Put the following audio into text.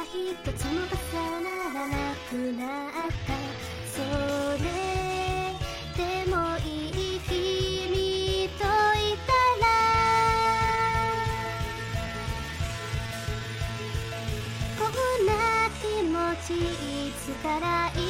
は一つも重ならなくなったそれでもいい君といたらこんな気持ちいつからいい